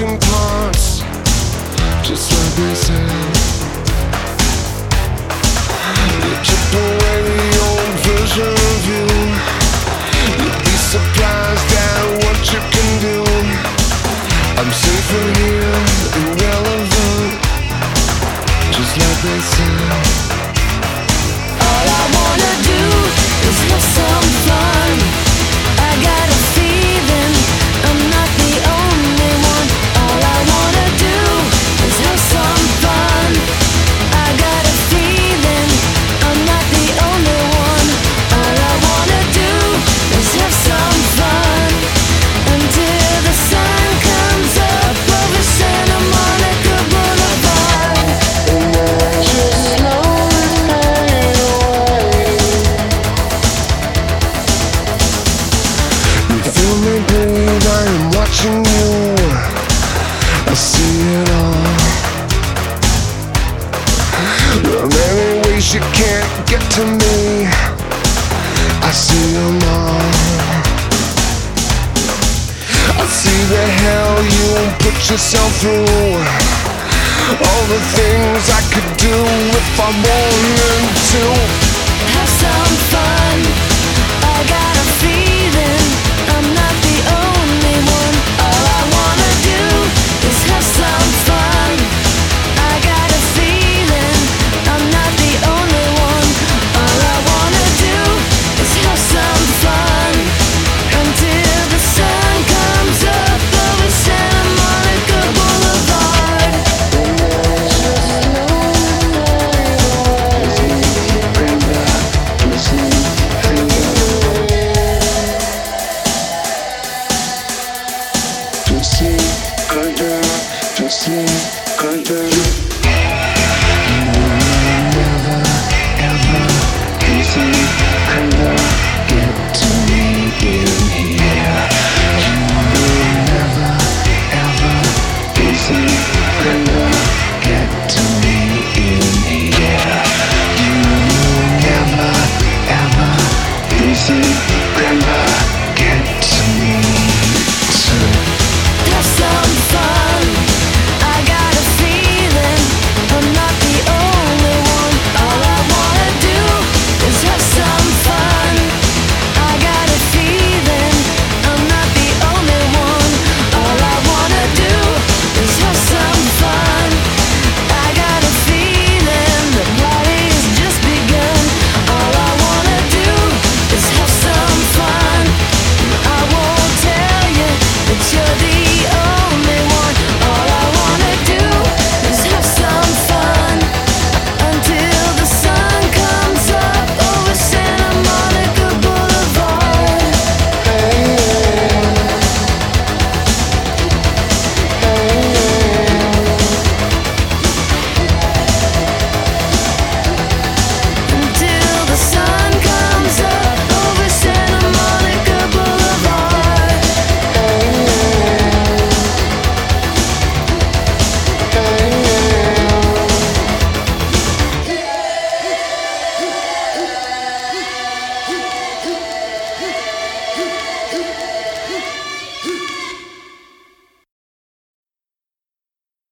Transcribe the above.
broken parts, just like said. You took away the old version of you. You'd be surprised at what you can do. I'm safer here, irrelevant, just like they said. You can't get to me. I see them all. I see the hell you put yourself through. All the things I could do if I wanted to.